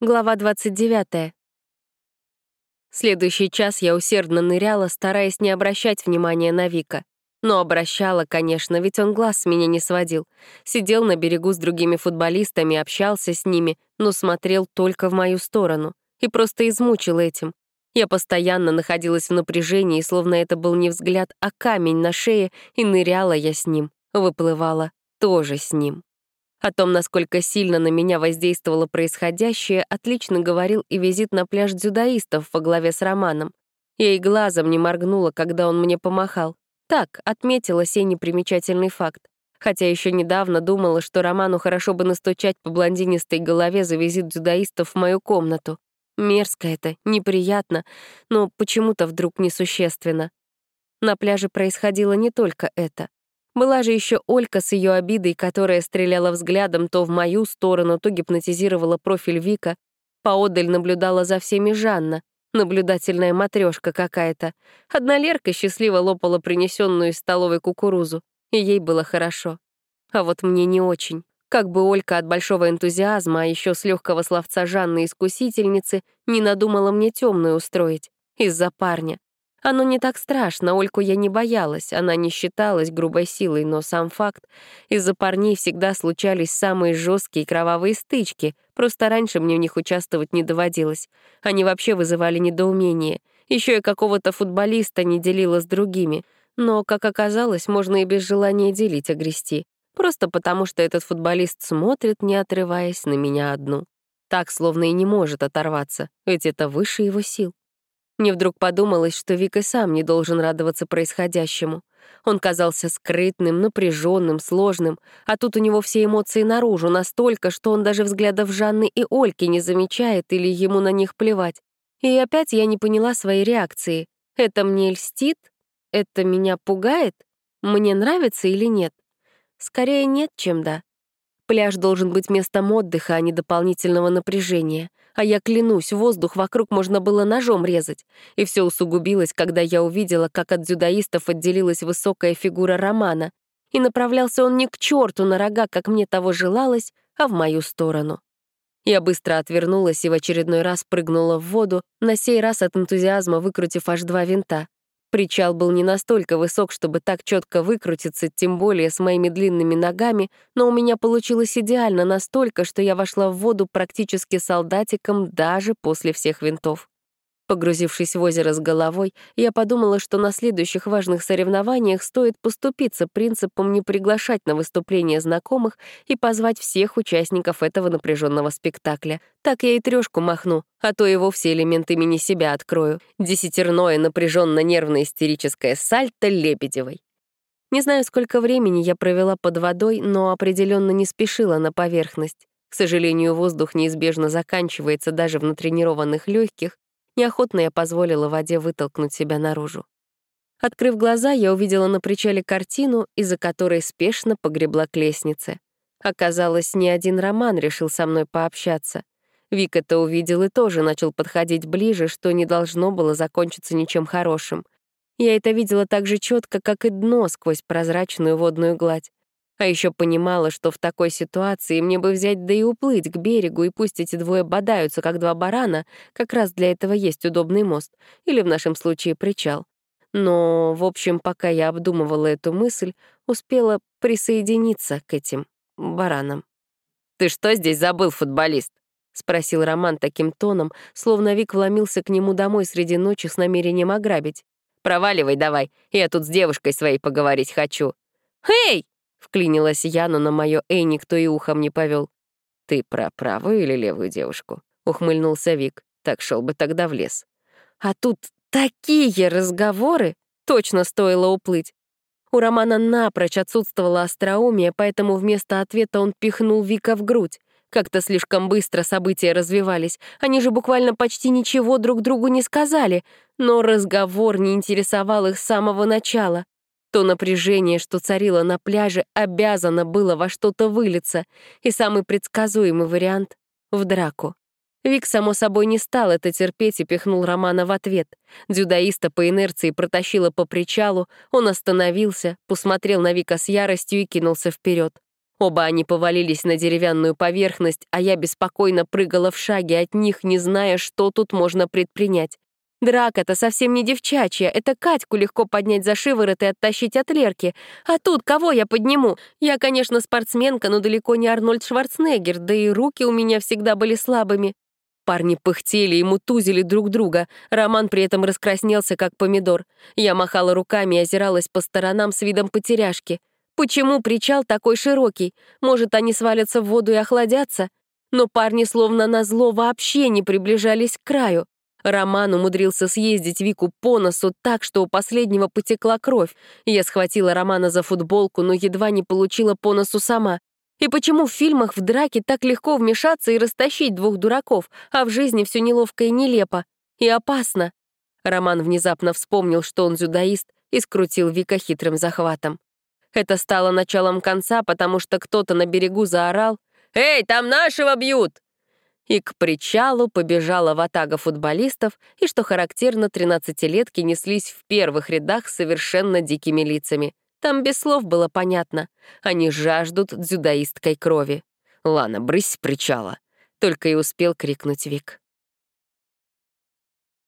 Глава 29. Следующий час я усердно ныряла, стараясь не обращать внимания на Вика. Но обращала, конечно, ведь он глаз с меня не сводил. Сидел на берегу с другими футболистами, общался с ними, но смотрел только в мою сторону. И просто измучил этим. Я постоянно находилась в напряжении, словно это был не взгляд, а камень на шее, и ныряла я с ним, выплывала тоже с ним. О том, насколько сильно на меня воздействовало происходящее, отлично говорил и визит на пляж дзюдоистов во главе с Романом. Я и глазом не моргнула, когда он мне помахал. Так, отметила сей непримечательный факт. Хотя еще недавно думала, что Роману хорошо бы настучать по блондинистой голове за визит дзюдоистов в мою комнату. Мерзко это, неприятно, но почему-то вдруг несущественно. На пляже происходило не только это. Была же еще Олька с ее обидой, которая стреляла взглядом то в мою сторону, то гипнотизировала профиль Вика. Поодаль наблюдала за всеми Жанна, наблюдательная матрешка какая-то. Одна Лерка счастливо лопала принесенную из столовой кукурузу, и ей было хорошо. А вот мне не очень. Как бы Олька от большого энтузиазма, а еще с легкого словца Жанны-искусительницы, не надумала мне темную устроить. Из-за парня. Оно не так страшно, Ольку я не боялась, она не считалась грубой силой, но сам факт. Из-за парней всегда случались самые жесткие кровавые стычки, просто раньше мне в них участвовать не доводилось. Они вообще вызывали недоумение. Еще и какого-то футболиста не делила с другими. Но, как оказалось, можно и без желания делить огрести. Просто потому, что этот футболист смотрит, не отрываясь на меня одну. Так, словно и не может оторваться, ведь это выше его сил. Мне вдруг подумалось, что Вик и сам не должен радоваться происходящему. Он казался скрытным, напряженным, сложным, а тут у него все эмоции наружу, настолько, что он даже взглядов Жанны и Ольки не замечает или ему на них плевать. И опять я не поняла своей реакции. Это мне льстит? Это меня пугает? Мне нравится или нет? Скорее нет, чем да. Пляж должен быть местом отдыха, а не дополнительного напряжения. А я клянусь, воздух вокруг можно было ножом резать. И все усугубилось, когда я увидела, как от дзюдоистов отделилась высокая фигура Романа. И направлялся он не к черту на рога, как мне того желалось, а в мою сторону. Я быстро отвернулась и в очередной раз прыгнула в воду, на сей раз от энтузиазма выкрутив аж два винта. Причал был не настолько высок, чтобы так четко выкрутиться, тем более с моими длинными ногами, но у меня получилось идеально настолько, что я вошла в воду практически солдатиком даже после всех винтов. Погрузившись в озеро с головой, я подумала, что на следующих важных соревнованиях стоит поступиться принципом не приглашать на выступление знакомых и позвать всех участников этого напряженного спектакля. Так я и трешку махну, а то и вовсе элемент имени себя открою. Десятерное напряженно-нервно-истерическое сальто Лебедевой. Не знаю, сколько времени я провела под водой, но определенно не спешила на поверхность. К сожалению, воздух неизбежно заканчивается даже в натренированных легких, Неохотно я позволила воде вытолкнуть себя наружу. Открыв глаза, я увидела на причале картину, из-за которой спешно погребла к лестнице. Оказалось, ни один Роман решил со мной пообщаться. Вик это увидел и тоже начал подходить ближе, что не должно было закончиться ничем хорошим. Я это видела так же четко, как и дно сквозь прозрачную водную гладь. А еще понимала, что в такой ситуации мне бы взять да и уплыть к берегу, и пусть эти двое бодаются, как два барана, как раз для этого есть удобный мост, или в нашем случае причал. Но, в общем, пока я обдумывала эту мысль, успела присоединиться к этим баранам. «Ты что здесь забыл, футболист?» — спросил Роман таким тоном, словно Вик вломился к нему домой среди ночи с намерением ограбить. «Проваливай давай, я тут с девушкой своей поговорить хочу». «Эй!» Вклинилась я, но на мое «эй» никто и ухом не повел. «Ты про правую или левую девушку?» — ухмыльнулся Вик. «Так шел бы тогда в лес». А тут такие разговоры! Точно стоило уплыть. У Романа напрочь отсутствовало остроумие, поэтому вместо ответа он пихнул Вика в грудь. Как-то слишком быстро события развивались. Они же буквально почти ничего друг другу не сказали, но разговор не интересовал их с самого начала. То напряжение, что царило на пляже, обязано было во что-то вылиться, и самый предсказуемый вариант — в драку. Вик, само собой, не стал это терпеть и пихнул Романа в ответ. Дзюдоиста по инерции протащила по причалу, он остановился, посмотрел на Вика с яростью и кинулся вперед. Оба они повалились на деревянную поверхность, а я беспокойно прыгала в шаге от них, не зная, что тут можно предпринять. Драка-то совсем не девчачья, это Катьку легко поднять за шиворот и оттащить от Лерки. А тут кого я подниму? Я, конечно, спортсменка, но далеко не Арнольд Шварценеггер, да и руки у меня всегда были слабыми. Парни пыхтели и мутузили друг друга. Роман при этом раскраснелся, как помидор. Я махала руками и озиралась по сторонам с видом потеряшки. Почему причал такой широкий? Может, они свалятся в воду и охладятся? Но парни словно назло вообще не приближались к краю. Роман умудрился съездить Вику по носу так, что у последнего потекла кровь. Я схватила Романа за футболку, но едва не получила по носу сама. И почему в фильмах в драке так легко вмешаться и растащить двух дураков, а в жизни все неловко и нелепо? И опасно. Роман внезапно вспомнил, что он дзюдоист, и скрутил Вика хитрым захватом. Это стало началом конца, потому что кто-то на берегу заорал «Эй, там нашего бьют!» И к причалу побежала ватага футболистов, и, что характерно, тринадцатилетки неслись в первых рядах совершенно дикими лицами. Там без слов было понятно. Они жаждут дзюдоисткой крови. «Лана, брысь с причала!» Только и успел крикнуть Вик.